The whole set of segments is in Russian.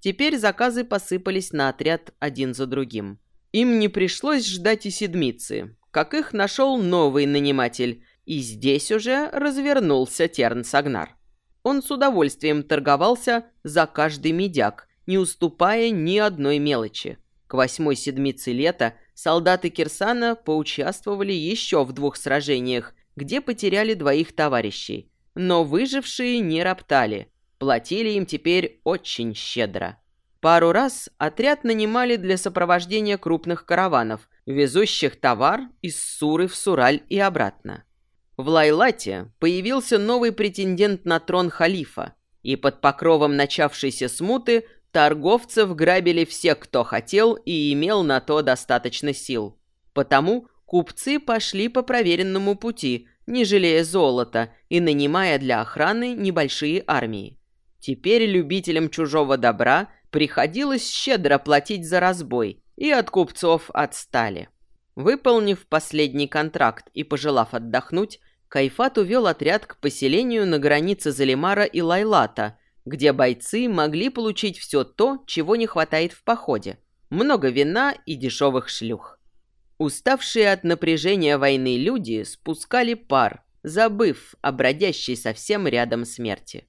Теперь заказы посыпались на отряд один за другим. Им не пришлось ждать и седмицы, как их нашел новый наниматель, и здесь уже развернулся Терн Сагнар. Он с удовольствием торговался за каждый медяк, не уступая ни одной мелочи. К восьмой седмице лета солдаты Кирсана поучаствовали еще в двух сражениях, где потеряли двоих товарищей. Но выжившие не роптали, платили им теперь очень щедро. Пару раз отряд нанимали для сопровождения крупных караванов, везущих товар из Суры в Сураль и обратно. В Лайлате появился новый претендент на трон халифа, и под покровом начавшейся смуты торговцев грабили все, кто хотел и имел на то достаточно сил. Потому купцы пошли по проверенному пути, не жалея золота и нанимая для охраны небольшие армии. Теперь любителям чужого добра приходилось щедро платить за разбой, и от купцов отстали. Выполнив последний контракт и пожелав отдохнуть, Кайфат увел отряд к поселению на границе Залимара и Лайлата, где бойцы могли получить все то, чего не хватает в походе. Много вина и дешевых шлюх. Уставшие от напряжения войны люди спускали пар, забыв о бродящей совсем рядом смерти.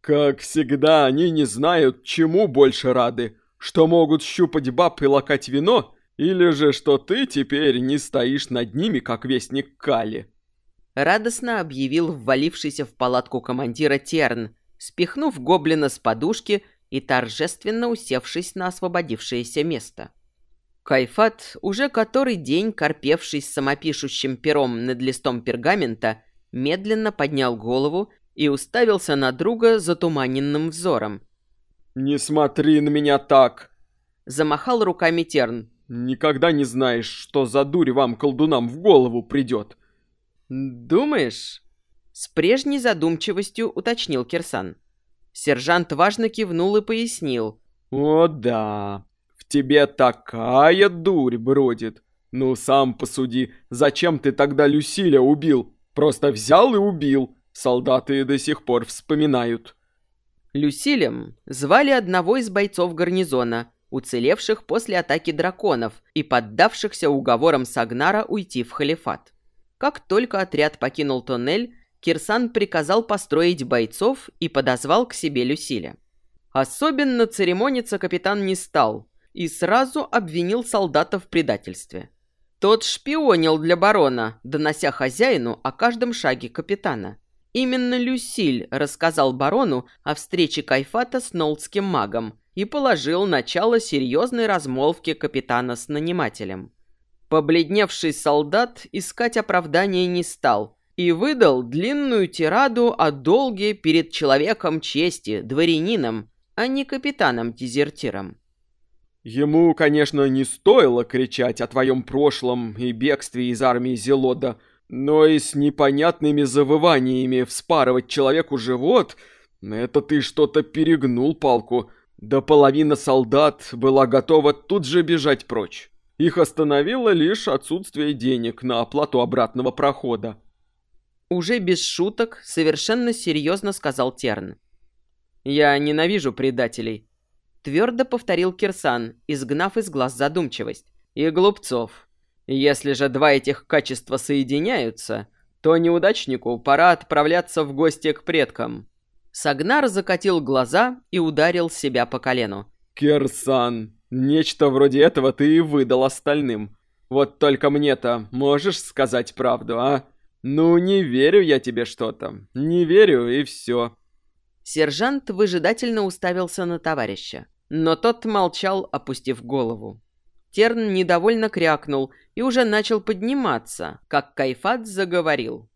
Как всегда, они не знают, чему больше рады, что могут щупать баб и лакать вино, или же что ты теперь не стоишь над ними, как вестник Кали. Радостно объявил ввалившийся в палатку командира Терн, спихнув гоблина с подушки и торжественно усевшись на освободившееся место. Кайфат, уже который день корпевший с самопишущим пером над листом пергамента, медленно поднял голову и уставился на друга затуманенным взором. «Не смотри на меня так!» Замахал руками Терн. «Никогда не знаешь, что за дурь вам, колдунам, в голову придет!» «Думаешь?» С прежней задумчивостью уточнил Кирсан. Сержант важно кивнул и пояснил. «О да, в тебе такая дурь бродит. Ну, сам посуди, зачем ты тогда Люсиля убил? Просто взял и убил. Солдаты до сих пор вспоминают». Люсилем звали одного из бойцов гарнизона, уцелевших после атаки драконов и поддавшихся уговорам Сагнара уйти в халифат. Как только отряд покинул тоннель, Кирсан приказал построить бойцов и подозвал к себе Люсиля. Особенно церемониться капитан не стал и сразу обвинил солдата в предательстве. Тот шпионил для барона, донося хозяину о каждом шаге капитана. Именно Люсиль рассказал барону о встрече Кайфата с нолдским магом и положил начало серьезной размолвке капитана с нанимателем. Побледневший солдат искать оправдания не стал – и выдал длинную тираду о долге перед человеком чести, дворянином, а не капитаном-дезертиром. Ему, конечно, не стоило кричать о твоем прошлом и бегстве из армии Зелода, но и с непонятными завываниями вспарывать человеку живот — это ты что-то перегнул палку. Да половина солдат была готова тут же бежать прочь. Их остановило лишь отсутствие денег на оплату обратного прохода. Уже без шуток, совершенно серьезно сказал Терн. «Я ненавижу предателей», — твердо повторил Кирсан, изгнав из глаз задумчивость. «И глупцов. Если же два этих качества соединяются, то неудачнику пора отправляться в гости к предкам». Сагнар закатил глаза и ударил себя по колену. «Кирсан, нечто вроде этого ты и выдал остальным. Вот только мне-то можешь сказать правду, а?» «Ну, не верю я тебе что-то. Не верю, и все». Сержант выжидательно уставился на товарища, но тот молчал, опустив голову. Терн недовольно крякнул и уже начал подниматься, как Кайфат заговорил.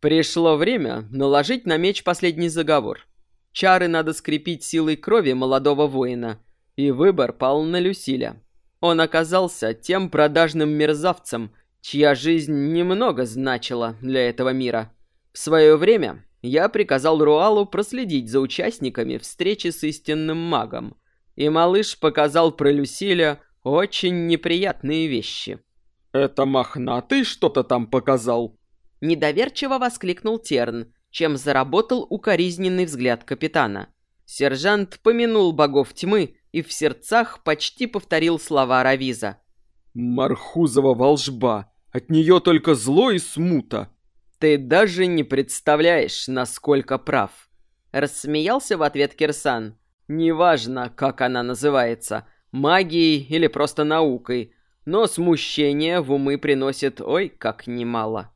«Пришло время наложить на меч последний заговор. Чары надо скрепить силой крови молодого воина, и выбор пал на Люсиля. Он оказался тем продажным мерзавцем, чья жизнь немного значила для этого мира. В свое время я приказал Руалу проследить за участниками встречи с истинным магом, и малыш показал про Люсиля очень неприятные вещи. «Это мохнатый что-то там показал?» Недоверчиво воскликнул Терн, чем заработал укоризненный взгляд капитана. Сержант помянул богов тьмы и в сердцах почти повторил слова Равиза. «Мархузова волжба! От нее только зло и смута!» «Ты даже не представляешь, насколько прав!» Рассмеялся в ответ Кирсан. «Неважно, как она называется, магией или просто наукой, но смущение в умы приносит ой как немало».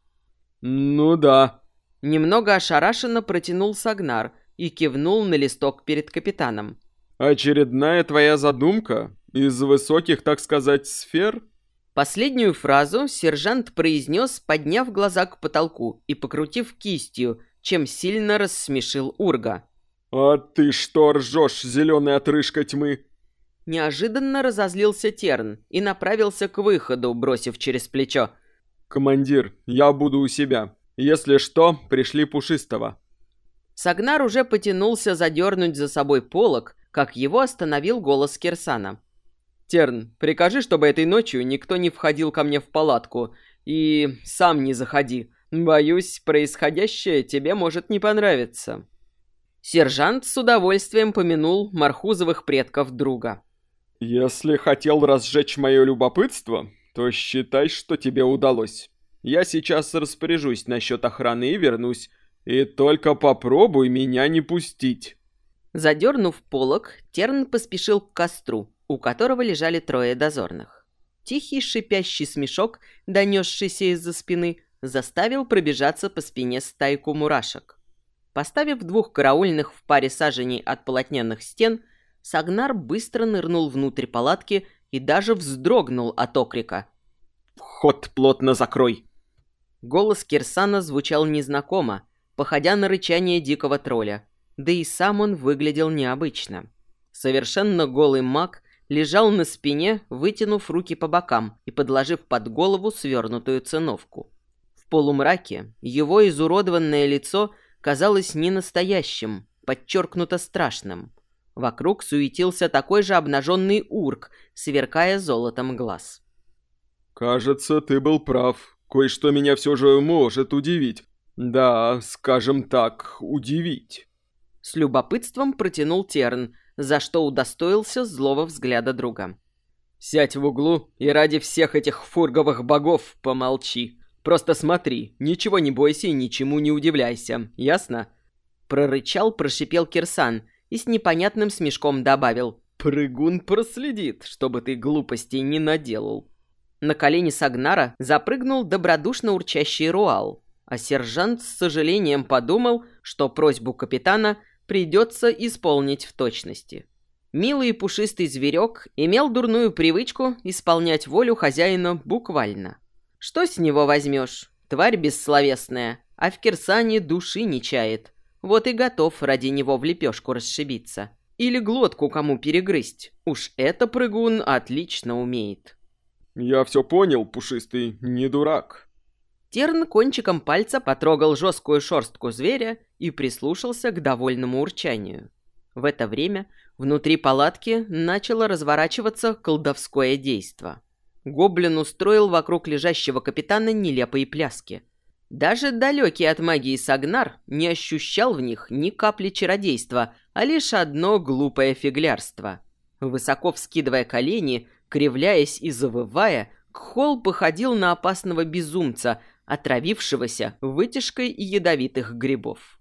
«Ну да». Немного ошарашенно протянул Сагнар – и кивнул на листок перед капитаном. «Очередная твоя задумка? Из высоких, так сказать, сфер?» Последнюю фразу сержант произнес, подняв глаза к потолку и покрутив кистью, чем сильно рассмешил Урга. «А ты что ржешь, зеленая отрыжка тьмы?» Неожиданно разозлился Терн и направился к выходу, бросив через плечо. «Командир, я буду у себя. Если что, пришли Пушистого». Сагнар уже потянулся задернуть за собой полог, как его остановил голос Кирсана. «Терн, прикажи, чтобы этой ночью никто не входил ко мне в палатку. И сам не заходи. Боюсь, происходящее тебе может не понравиться». Сержант с удовольствием помянул Мархузовых предков друга. «Если хотел разжечь мое любопытство, то считай, что тебе удалось. Я сейчас распоряжусь насчет охраны и вернусь. «И только попробуй меня не пустить!» Задернув полог, Терн поспешил к костру, у которого лежали трое дозорных. Тихий шипящий смешок, донесшийся из-за спины, заставил пробежаться по спине стайку мурашек. Поставив двух караульных в паре саженей от полотняных стен, Сагнар быстро нырнул внутрь палатки и даже вздрогнул от окрика. «Вход плотно закрой!» Голос Кирсана звучал незнакомо, походя на рычание дикого тролля. Да и сам он выглядел необычно. Совершенно голый маг лежал на спине, вытянув руки по бокам и подложив под голову свернутую циновку. В полумраке его изуродованное лицо казалось ненастоящим, подчеркнуто страшным. Вокруг суетился такой же обнаженный урк, сверкая золотом глаз. «Кажется, ты был прав. Кое-что меня все же может удивить. Да, скажем так, удивить. С любопытством протянул Терн, за что удостоился злого взгляда друга. «Сядь в углу и ради всех этих фурговых богов помолчи. Просто смотри, ничего не бойся и ничему не удивляйся, ясно?» Прорычал, прошипел Кирсан и с непонятным смешком добавил. «Прыгун проследит, чтобы ты глупостей не наделал». На колени Сагнара запрыгнул добродушно урчащий Руал, а сержант с сожалением подумал, что просьбу капитана придется исполнить в точности. Милый пушистый зверек имел дурную привычку исполнять волю хозяина буквально. Что с него возьмешь? Тварь бессловесная, а в Кирсане души не чает. Вот и готов ради него в лепешку расшибиться. Или глотку кому перегрызть. Уж это прыгун отлично умеет. «Я все понял, пушистый, не дурак», Терн кончиком пальца потрогал жесткую шерстку зверя и прислушался к довольному урчанию. В это время внутри палатки начало разворачиваться колдовское действо. Гоблин устроил вокруг лежащего капитана нелепые пляски. Даже далекий от магии Сагнар не ощущал в них ни капли чародейства, а лишь одно глупое фиглярство. Высоко вскидывая колени, кривляясь и завывая, Кхол походил на опасного безумца – отравившегося вытяжкой ядовитых грибов.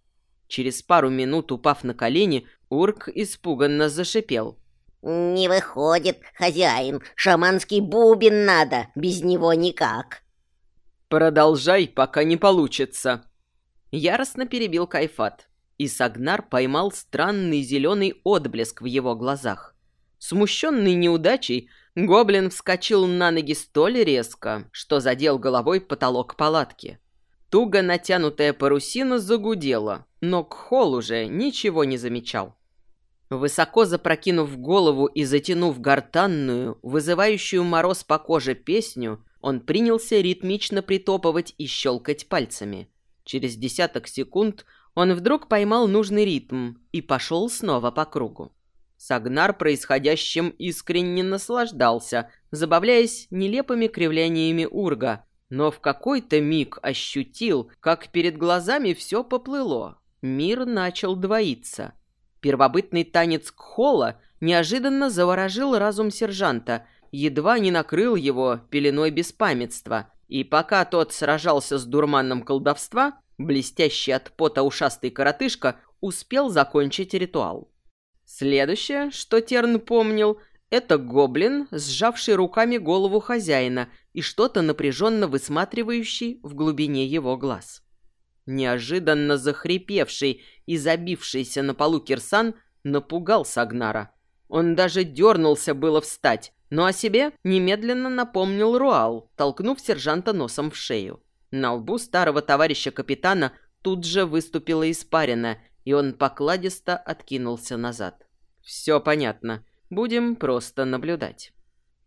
Через пару минут, упав на колени, Урк испуганно зашипел. «Не выходит, хозяин. Шаманский бубен надо, без него никак». «Продолжай, пока не получится». Яростно перебил Кайфат, и Сагнар поймал странный зеленый отблеск в его глазах. Смущенный неудачей, Гоблин вскочил на ноги столь резко, что задел головой потолок палатки. Туго натянутая парусина загудела, но Кхол уже ничего не замечал. Высоко запрокинув голову и затянув гортанную, вызывающую мороз по коже песню, он принялся ритмично притопывать и щелкать пальцами. Через десяток секунд он вдруг поймал нужный ритм и пошел снова по кругу. Сагнар происходящим искренне наслаждался, забавляясь нелепыми кривляниями урга, но в какой-то миг ощутил, как перед глазами все поплыло. Мир начал двоиться. Первобытный танец Кхола неожиданно заворожил разум сержанта, едва не накрыл его пеленой беспамятства. И пока тот сражался с дурманом колдовства, блестящий от пота ушастый коротышка успел закончить ритуал. Следующее, что Терн помнил, это гоблин, сжавший руками голову хозяина и что-то напряженно высматривающий в глубине его глаз. Неожиданно захрипевший и забившийся на полу Кирсан напугал Сагнара. Он даже дернулся было встать, но о себе немедленно напомнил Руал, толкнув сержанта носом в шею. На лбу старого товарища капитана тут же выступила испарина, и он покладисто откинулся назад. «Все понятно. Будем просто наблюдать».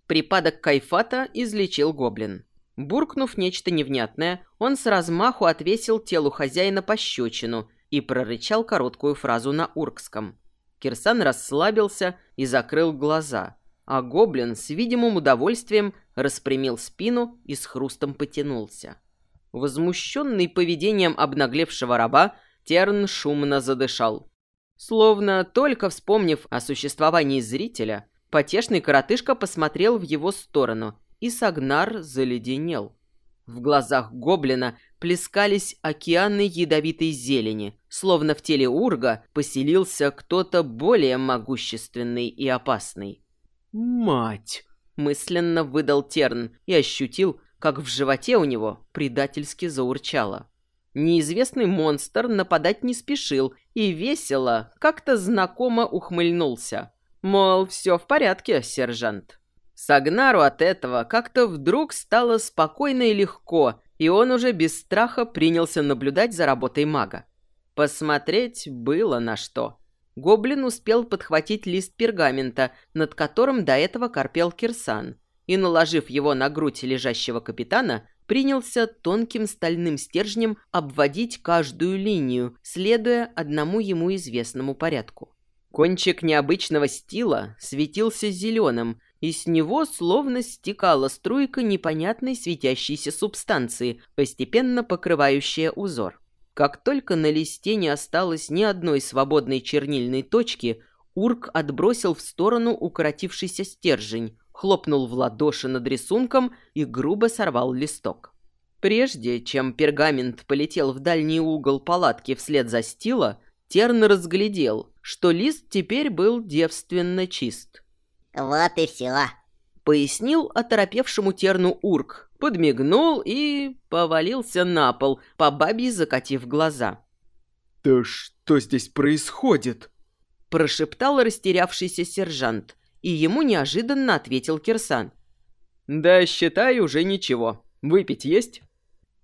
Припадок кайфата излечил гоблин. Буркнув нечто невнятное, он с размаху отвесил телу хозяина пощечину и прорычал короткую фразу на уркском. Кирсан расслабился и закрыл глаза, а гоблин с видимым удовольствием распрямил спину и с хрустом потянулся. Возмущенный поведением обнаглевшего раба, Терн шумно задышал. Словно только вспомнив о существовании зрителя, потешный коротышка посмотрел в его сторону, и Сагнар заледенел. В глазах гоблина плескались океаны ядовитой зелени, словно в теле Урга поселился кто-то более могущественный и опасный. «Мать!» — мысленно выдал Терн и ощутил, как в животе у него предательски заурчало. Неизвестный монстр нападать не спешил и весело, как-то знакомо ухмыльнулся. Мол, все в порядке, сержант. Сагнару от этого как-то вдруг стало спокойно и легко, и он уже без страха принялся наблюдать за работой мага. Посмотреть было на что. Гоблин успел подхватить лист пергамента, над которым до этого корпел Кирсан, и, наложив его на грудь лежащего капитана, принялся тонким стальным стержнем обводить каждую линию, следуя одному ему известному порядку. Кончик необычного стила светился зеленым, и с него словно стекала струйка непонятной светящейся субстанции, постепенно покрывающая узор. Как только на листе не осталось ни одной свободной чернильной точки, Урк отбросил в сторону укоротившийся стержень, хлопнул в ладоши над рисунком и грубо сорвал листок. Прежде чем пергамент полетел в дальний угол палатки вслед за стила, Терн разглядел, что лист теперь был девственно чист. «Вот и все», — пояснил оторопевшему Терну Урк, подмигнул и повалился на пол, по бабе закатив глаза. «Да что здесь происходит?» — прошептал растерявшийся сержант — и ему неожиданно ответил Кирсан. «Да, считай, уже ничего. Выпить есть?»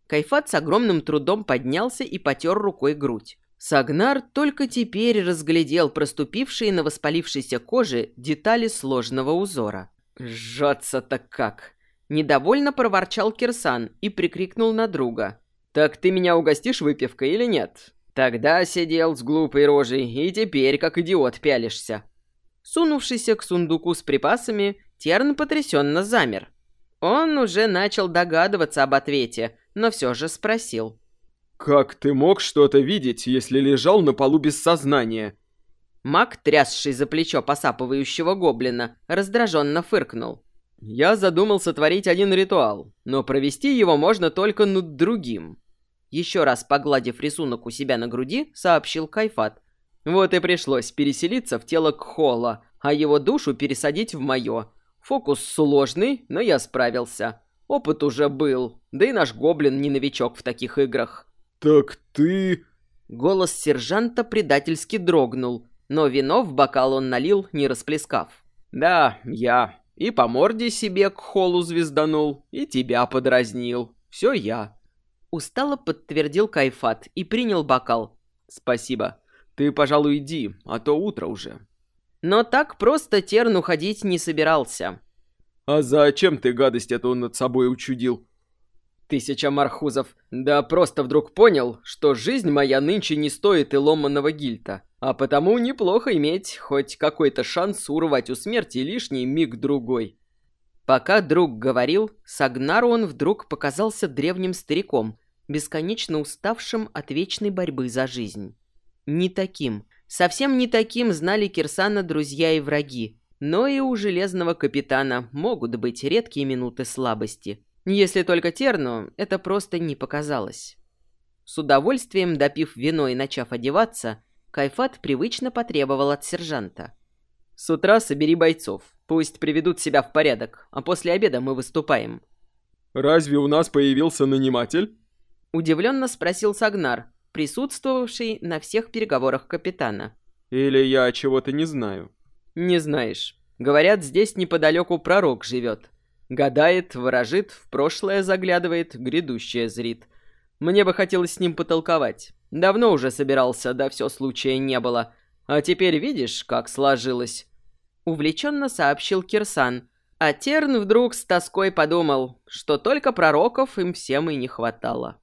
Кайфат с огромным трудом поднялся и потер рукой грудь. Сагнар только теперь разглядел проступившие на воспалившейся коже детали сложного узора. «Жжется-то как!» Недовольно проворчал Кирсан и прикрикнул на друга. «Так ты меня угостишь выпивкой или нет?» «Тогда сидел с глупой рожей, и теперь как идиот пялишься». Сунувшийся к сундуку с припасами, Терн потрясенно замер. Он уже начал догадываться об ответе, но все же спросил. «Как ты мог что-то видеть, если лежал на полу без сознания?» Маг, трясший за плечо посапывающего гоблина, раздраженно фыркнул. «Я задумал сотворить один ритуал, но провести его можно только над другим». Еще раз погладив рисунок у себя на груди, сообщил Кайфат, вот и пришлось переселиться в тело Кхола, а его душу пересадить в мое. Фокус сложный, но я справился. Опыт уже был, да и наш гоблин не новичок в таких играх. «Так ты...» Голос сержанта предательски дрогнул, но вино в бокал он налил, не расплескав. «Да, я. И по морде себе к холу звезданул, и тебя подразнил. Все я». Устало подтвердил Кайфат и принял бокал. «Спасибо. Ты, пожалуй, иди, а то утро уже». Но так просто Терн уходить не собирался. «А зачем ты гадость эту над собой учудил?» Тысяча мархузов. Да просто вдруг понял, что жизнь моя нынче не стоит и ломаного гильта. А потому неплохо иметь хоть какой-то шанс урвать у смерти лишний миг-другой. Пока друг говорил, Сагнару он вдруг показался древним стариком, бесконечно уставшим от вечной борьбы за жизнь. Не таким, Совсем не таким знали Кирсана друзья и враги. Но и у Железного Капитана могут быть редкие минуты слабости. Если только Терну это просто не показалось. С удовольствием допив вино и начав одеваться, Кайфат привычно потребовал от сержанта. «С утра собери бойцов. Пусть приведут себя в порядок, а после обеда мы выступаем». «Разве у нас появился наниматель?» Удивленно спросил Сагнар, присутствовавший на всех переговорах капитана. «Или я чего-то не знаю?» «Не знаешь. Говорят, здесь неподалеку пророк живет. Гадает, ворожит, в прошлое заглядывает, грядущее зрит. Мне бы хотелось с ним потолковать. Давно уже собирался, да все случая не было. А теперь видишь, как сложилось?» Увлеченно сообщил Кирсан. А Терн вдруг с тоской подумал, что только пророков им всем и не хватало.